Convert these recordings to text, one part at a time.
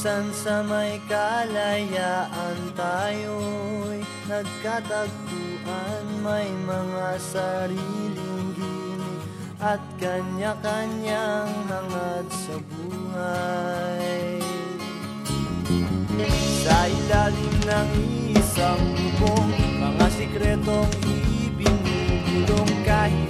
Minsan sa may kalayaan tayo'y nagkatagpuan. May mga sariling ginig at kanya-kanyang hangad sa buhay. Sa ilalim ng isang bubong, mga sikretong ibinubulong kahit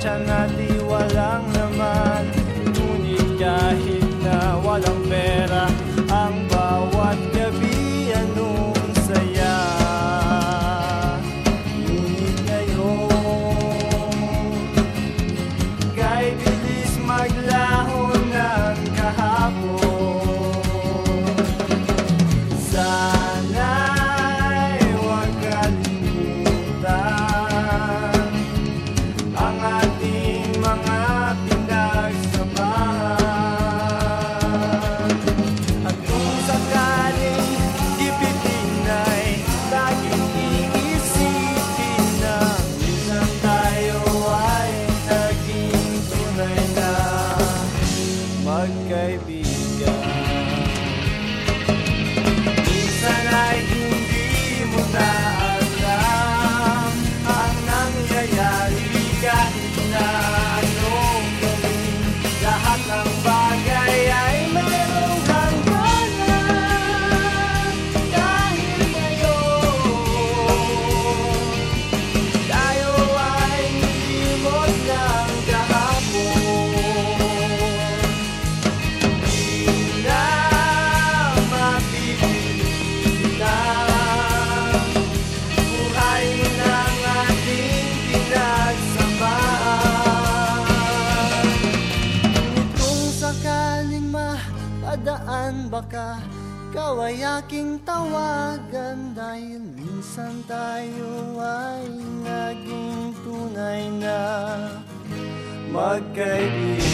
Tiyanati walang pagkaibigan Minsan ay hindi mo alam Ang nangyayari kahit na anong gawin. Lahat ng dadaan baka Ikaw tawagan Dahil minsan tayo ay naging tunay na Magkaibigan.